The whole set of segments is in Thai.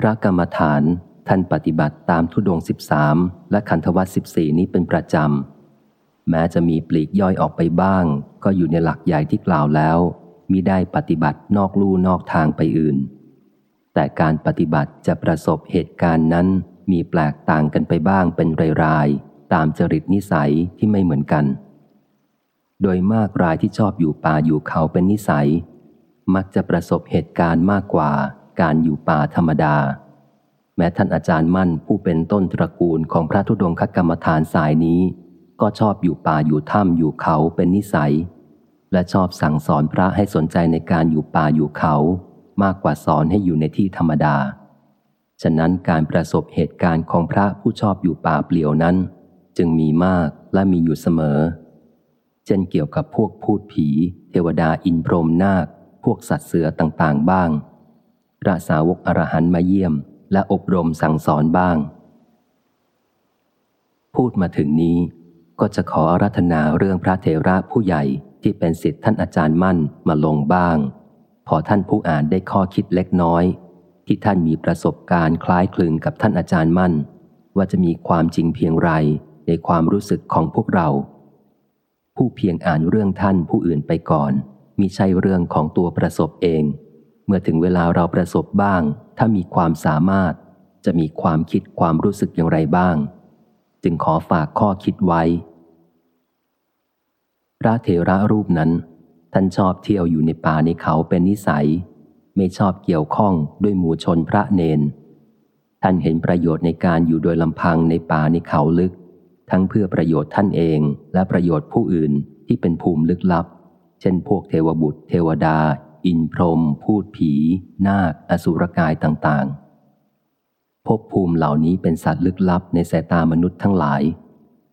พระกรรมฐานท่านปฏิบัติตามทุดงสิบสามและขันธวัตสิบสี่นี้เป็นประจำ แม้จะมีปลีกย่อยออกไปบ้าง ก็อยู่ในหลักใหญ่ที่กล่าวแล้วมิได้ปฏิบัตินอกลู่นอกทางไปอื่น แต่การปฏิบัติจะประสบเหตุการณ์นั้นมีแปลกต่างกันไปบ้างเป็นรายๆตามจริตนิสัยที่ไม่เหมือนกัน โดยมากรายที่ชอบอยู่ป่าอยู่เขาเป็นนิสัย มักจะประสบเหตุการณ์มากกว่า การอยู่ป่าธรรมดา แม้ท่านอาจารย์มั่นผู้เป็นต้นตระกูลของพระธุดงคกรรมฐานสายนี้ ก็ชอบอยู่ป่าอยู่ถ้ำอยู่เขาเป็นนิสัย และชอบสั่งสอนพระให้สนใจในการอยู่ป่าอยู่เขา มากกว่าสอนให้อยู่ในที่ธรรมดา ฉะนั้นการประสบเหตุการณ์ของพระผู้ชอบอยู่ป่าเปลี่ยวนั้น จึงมีมากและมีอยู่เสมอ เช่นเกี่ยวกับพวกพูดผี เทวดาอินพรหมนาคพวกสัตว์เสือต่างๆ บ้าง พระสาวกอรหันมาเยี่ยม และอบรมสั่งสอนบ้าง พูดมาถึงนี้ก็จะขอรัตนาเรื่องพระเทระผู้ใหญ่ที่เป็นสิทธิท่านอาจารย์มั่นมาลงบ้าง พอท่านผู้อ่านได้ข้อคิดเล็กน้อย ที่ท่านมีประสบการณ์คล้ายคลึงกับท่านอาจารย์มั่น ว่าจะมีความจริงเพียงไรในความรู้สึกของพวกเรา ผู้เพียงอ่านเรื่องท่านผู้อื่นไปก่อนมิใช่เรื่องของตัวประสบเอง มื่อถึงเวลาเราประสบบ้าง ถ้ามีความสามารถจะมีความคิดความรู้สึกอย่างไรบ้าง จึงขอฝากข้อคิดไว้ พระเถระรูปนั้น ท่านชอบเที่ยวอยู่ในป่าในเขาเป็นนิสัย ไม่ชอบเกี่ยวข้องด้วยหมู่ชนพระเนน ท่านเห็นประโยชน์ในการอยู่โดยลำพังในป่าในเขาลึก ทั้งเพื่อประโยชน์ท่านเองและประโยชน์ผู้อื่นที่เป็นภูมิลึกลับ เช่นพวกเทวบุตร เทวดา อินพรม พูดผี นาค อสุรกายต่างๆภพภูมิเหล่านี้เป็นสัตว์ลึกลับในสายตามนุษย์ทั้งหลาย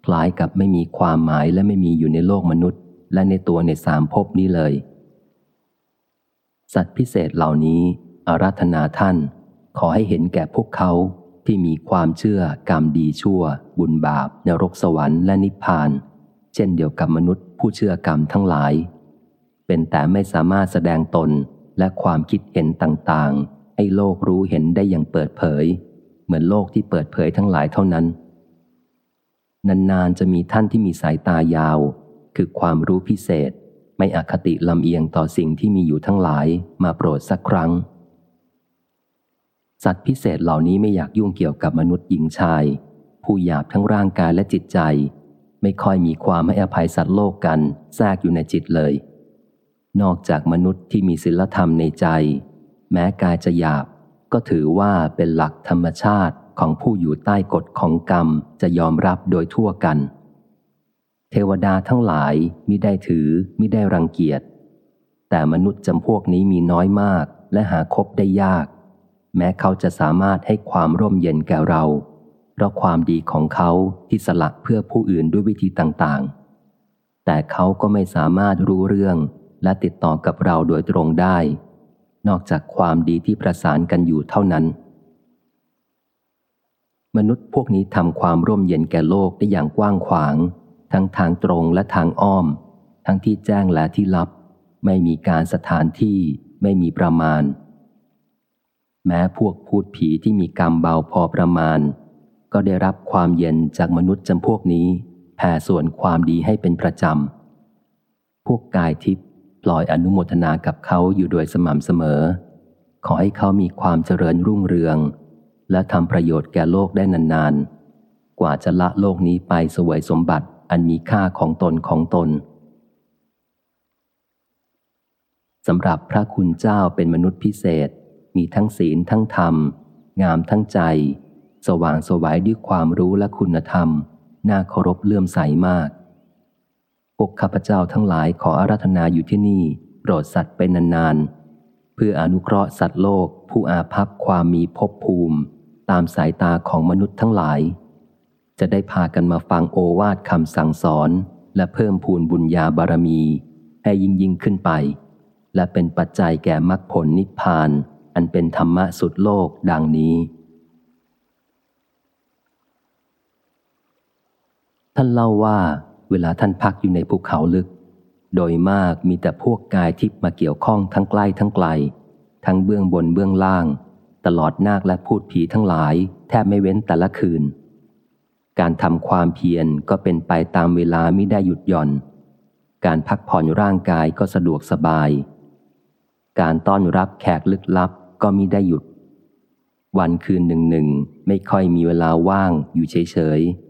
คล้ายกับไม่มีความหมายและไม่มีอยู่ในโลกมนุษย์ และในตัวในสามภพนี้เลย สัตว์พิเศษเหล่านี้อารัธนาท่าน ขอให้เห็นแก่พวกเขาที่มีความเชื่อกรรมดีชั่ว บุญบาปนรกสวรรค์และนิพพาน เช่นเดียวกับมนุษย์ผู้เชื่อกรรมทั้งหลาย เป็นแต่ไม่สามารถแสดงตนและความคิดเห็นต่างๆ ให้โลกรู้เห็นได้อย่างเปิดเผย เหมือนโลกที่เปิดเผยทั้งหลายเท่านั้น นานๆจะมีท่านที่มีสายตายาว คือความรู้พิเศษ ไม่อคติลำเอียงต่อสิ่งที่มีอยู่ทั้งหลายมาโปรดสักครั้ง สัตว์พิเศษเหล่านี้ไม่อยากยุ่งเกี่ยวกับมนุษย์หญิงชาย ผู้หยาบทั้งร่างกายและจิตใจ ไม่ค่อยมีความให้อภัยสัตว์โลกกันแทรกอยู่ในจิตเลย นอกจากมนุษย์ที่มีศีลธรรมในใจ แม้กายจะหยาบ ก็ถือว่าเป็นหลักธรรมชาติของผู้อยู่ใต้กฎของกรรมจะยอมรับโดยทั่วกัน เทวดาทั้งหลายมิได้ถือมิได้รังเกียจ แต่มนุษย์จำพวกนี้มีน้อยมากและหาคบได้ยาก แม้เขาจะสามารถให้ความร่มเย็นแก่เรา เพราะความดีของเขาที่สละเพื่อผู้อื่นด้วยวิธีต่างๆ แต่เขาก็ไม่สามารถรู้เรื่อง และติดต่อกับเราโดยตรงได้ นอกจากความดีที่ประสานกันอยู่เท่านั้น มนุษย์พวกนี้ทำความร่มเย็นแก่โลกได้อย่างกว้างขวาง ทั้งทางตรงและทางอ้อม ทั้งที่แจ้งและที่ลับ ไม่มีการสถานที่ไม่มีประมาณ แม้พวกพูดผีที่มีกรรมเบาพอประมาณ ก็ได้รับความเย็นจากมนุษย์จำพวกนี้แผ่ส่วนความดีให้เป็นประจำพวกกายทิพย์ ลอยอนุโมทนากับเขาอยู่โดยสม่ำเสมอ ขอให้เขามีความเจริญรุ่งเรือง และทำประโยชน์แก่โลกได้นานๆ กว่าจะละโลกนี้ไปสวยสมบัติอันมีค่าของตนของตนสำหรับพระคุณเจ้าเป็นมนุษย์พิเศษ มีทั้งศีลทั้งธรรม งามทั้งใจ สว่างสวัยด้วยความรู้และคุณธรรม น่าเคารพเลื่อมใสมาก พวกข้าพเจ้าทั้งหลายขออาราธนาอยู่ที่นี่ โปรดสัตว์เป็นนานๆ เพื่ออนุเคราะห์สัตว์โลกผู้อาภัพความมีภพภูมิ ตามสายตาของมนุษย์ทั้งหลาย จะได้พากันมาฟังโอวาทคำสั่งสอนและเพิ่มพูนบุญญาบารมี ให้ยิ่งยิ่งขึ้นไป และเป็นปัจจัยแก่มรรคผลนิพพาน อันเป็นธรรมะสุดโลกดังนี้ท่านเล่าว่า เวลาท่านพักอยู่ในภูเขาลึก โดยมากมีแต่พวกกายทิพย์มาเกี่ยวข้องทั้งใกล้ทั้งไกล ทั้งเบื้องบนเบื้องล่าง ตลอดนาคและพูดผีทั้งหลาย แทบไม่เว้นแต่ละคืน การทำความเพียรก็เป็นไปตามเวลาไม่ได้หยุดหย่อน การพักผ่อนร่างกายก็สะดวกสบาย การต้อนรับแขกลึกลับก็มิได้หยุด วันคืนหนึ่งหนึ่งไม่ค่อยมีเวลาว่างอยู่เฉยๆ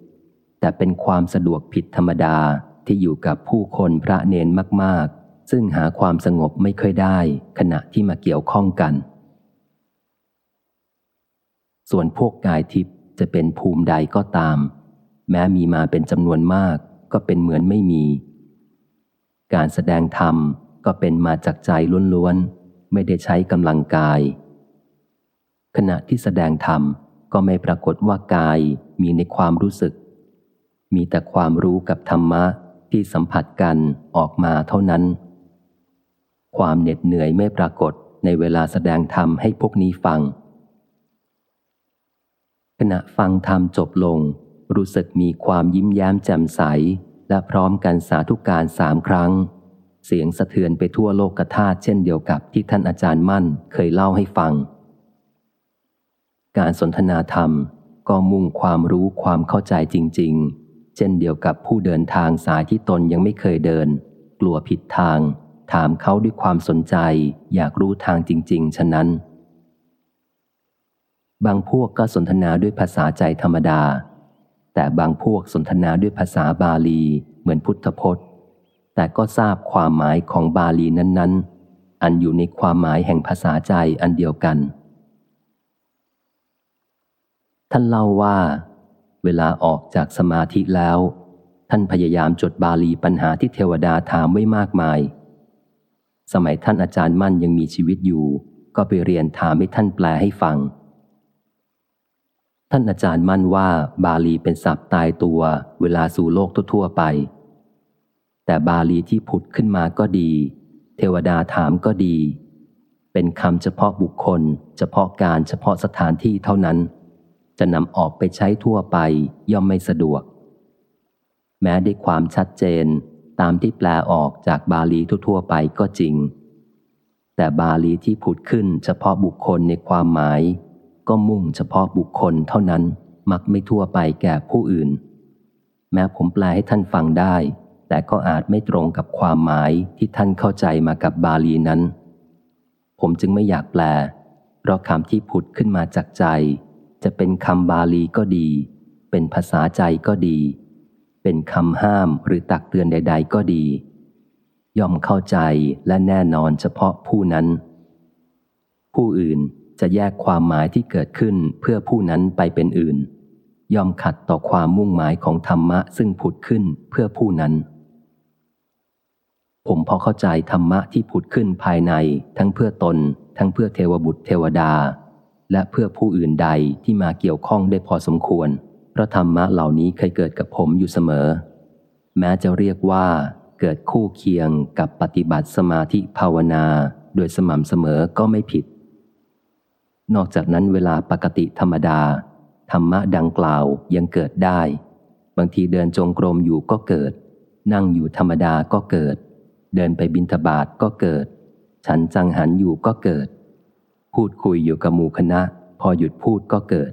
แต่เป็นความสะดวกผิดธรรมดาที่อยู่กับผู้คนพระเนนมาก ๆ ซึ่งหาความสงบไม่ค่อยได้ขณะที่มาเกี่ยวข้องกัน ส่วนพวกกายทิพย์จะเป็นภูมิใดก็ตาม แม้มีมาเป็นจำนวนมากก็เป็นเหมือนไม่มี การแสดงธรรมก็เป็นมาจากใจล้วน ๆ ไม่ได้ใช้กำลังกาย ขณะที่แสดงธรรมก็ไม่ปรากฏว่ากายมีในความรู้สึก มีแต่ความรู้กับธรรมะที่สัมผัสกันออกมาเท่านั้น ความเหน็ดเหนื่อยไม่ปรากฏในเวลาแสดงธรรมให้พวกนี้ฟัง ขณะฟังธรรมจบลง รู้สึกมีความยิ้มแย้มแจ่มใส และพร้อมกันสาธุการสามครั้ง เสียงสะเทือนไปทั่วโลกธาตุเช่นเดียวกับที่ท่านอาจารย์มั่นเคยเล่าให้ฟัง การสนทนาธรรมก็มุ่งความรู้ความเข้าใจจริง ๆ เช่นเดียวกับผู้เดินทางสายที่ตนยังไม่เคยเดิน กลัวผิดทาง ถามเขาด้วยความสนใจ อยากรู้ทางจริง ๆ ฉะนั้น บางพวกก็สนทนาด้วยภาษาใจธรรมดา แต่บางพวกสนทนาด้วยภาษาบาลี เหมือนพุทธพจน์ แต่ก็ทราบความหมายของบาลีนั้น ๆ อันอยู่ในความหมายแห่งภาษาใจอันเดียวกันท่านเล่าว่า เวลาออกจากสมาธิแล้ว ท่านพยายามจดบาลีปัญหาที่เทวดาถามไว้มากมาย สมัยท่านอาจารย์มั่นยังมีชีวิตอยู่ ก็ไปเรียนถามให้ท่านแปลให้ฟัง ท่านอาจารย์มั่นว่าบาลีเป็นศัพท์ตายตัวเวลาสู่โลกทั่วๆไป แต่บาลีที่ผุดขึ้นมาก็ดี เทวดาถามก็ดี เป็นคำเฉพาะบุคคล เฉพาะการเฉพาะสถานที่เท่านั้น จะนำออกไปใช้ทั่วไปย่อมไม่สะดวก แม้ได้ความชัดเจนตามที่แปลออกจากบาลีทั่วๆไปก็จริง แต่บาลีที่ผุดขึ้นเฉพาะบุคคลในความหมาย ก็มุ่งเฉพาะบุคคลเท่านั้นมักไม่ทั่วไปแก่ผู้อื่น แม้ผมแปลให้ท่านฟังได้ แต่ก็อาจไม่ตรงกับความหมายที่ท่านเข้าใจมากับบาลีนั้น ผมจึงไม่อยากแปล เพราะคำที่ผุดขึ้นมาจากใจ จะเป็นคำบาลีก็ดี เป็นภาษาใจก็ดี เป็นคำห้ามหรือตักเตือนใด ๆ ก็ดี ย่อมเข้าใจและแน่นอนเฉพาะผู้นั้น ผู้อื่นจะแยกความหมายที่เกิดขึ้นเพื่อผู้นั้นไปเป็นอื่น ย่อมขัดต่อความมุ่งหมายของธรรมะซึ่งผุดขึ้นเพื่อผู้นั้น ผมพอเข้าใจธรรมะที่ผุดขึ้นภายใน ทั้งเพื่อตน ทั้งเพื่อเทวบุตรเทวดา และเพื่อผู้อื่นใดที่มาเกี่ยวข้องได้พอสมควรเพราะธรรมะเหล่านี้เคยเกิดกับผมอยู่เสมอ แม้จะเรียกว่าเกิดคู่เคียงกับปฏิบัติสมาธิภาวนา โดยสม่ำเสมอก็ไม่ผิด นอกจากนั้นเวลาปกติธรรมดา ธรรมะดังกล่าวยังเกิดได้ บางทีเดินจงกรมอยู่ก็เกิด นั่งอยู่ธรรมดาก็เกิด เดินไปบินทบาทก็เกิด ฉันจังหันอยู่ก็เกิด พูดคุยอยู่กับหมู่คณะ พอหยุดพูดก็เกิด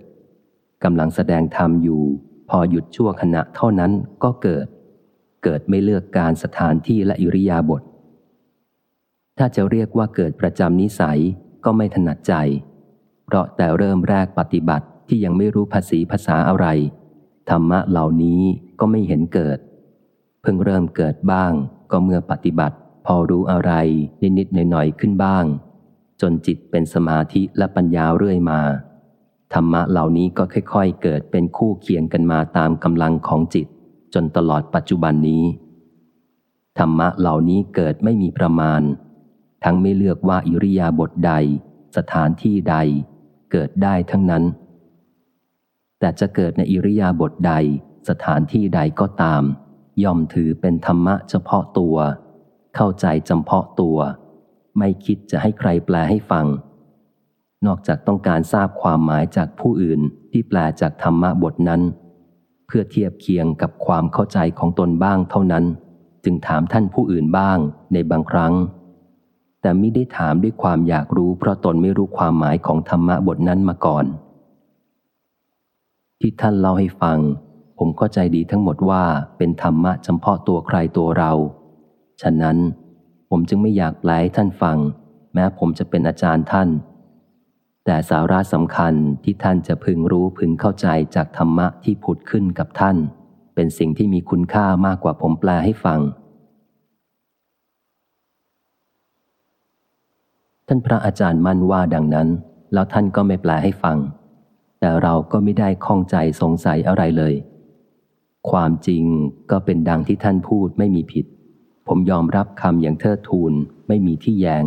กำลังแสดงธรรมอยู่ พอหยุดชั่วขณะเท่านั้นก็เกิด เกิดไม่เลือกการสถานที่และอิริยาบถถ้าจะเรียกว่าเกิดประจำนิสัยก็ไม่ถนัดใจ เพราะแต่เริ่มแรกปฏิบัติที่ยังไม่รู้ภาษีภาษาอะไร ธรรมะเหล่านี้ก็ไม่เห็นเกิด เพิ่งเริ่มเกิดบ้าง ก็เมื่อปฏิบัติ พอรู้อะไรนิดๆหน่อยๆขึ้นบ้าง จนจิตเป็นสมาธิและปัญญาเรื่อยมา ธรรมะเหล่านี้ก็ค่อย ๆ เกิดเป็นคู่เคียงกันมาตามกำลังของจิต จนตลอดปัจจุบันนี้ ธรรมะเหล่านี้เกิดไม่มีประมาณ ทั้งไม่เลือกว่าอิริยาบถใด สถานที่ใด เกิดได้ทั้งนั้น แต่จะเกิดในอิริยาบถใด สถานที่ใดก็ตาม ย่อมถือเป็นธรรมะเฉพาะตัว เข้าใจจำเพาะตัว ไม่คิดจะให้ใครแปลให้ฟัง นอกจากต้องการทราบความหมายจากผู้อื่นที่แปลจากธรรมะบทนั้น เพื่อเทียบเคียงกับความเข้าใจของตนบ้างเท่านั้น จึงถามท่านผู้อื่นบ้างในบางครั้ง แต่ไม่ได้ถามด้วยความอยากรู้เพราะตนไม่รู้ความหมายของธรรมะบทนั้นมาก่อน ที่ท่านเล่าให้ฟัง ผมเข้าใจดีทั้งหมดว่าเป็นธรรมะเฉพาะตัวใครตัวเรา ฉะนั้น ผมจึงไม่อยากแปลให้ท่านฟัง แม้ผมจะเป็นอาจารย์ท่าน แต่สาระสำคัญที่ท่านจะพึงรู้พึงเข้าใจจากธรรมะที่ผุดขึ้นกับท่าน เป็นสิ่งที่มีคุณค่ามากกว่าผมแปลให้ฟัง ท่านพระอาจารย์มั่นว่าดังนั้น แล้วท่านก็ไม่แปลให้ฟัง แต่เราก็ไม่ได้ข้องใจสงสัยอะไรเลย ความจริงก็เป็นดังที่ท่านพูดไม่มีผิด ผมยอมรับคำอย่างเทิดทูนไม่มีที่แยง้ง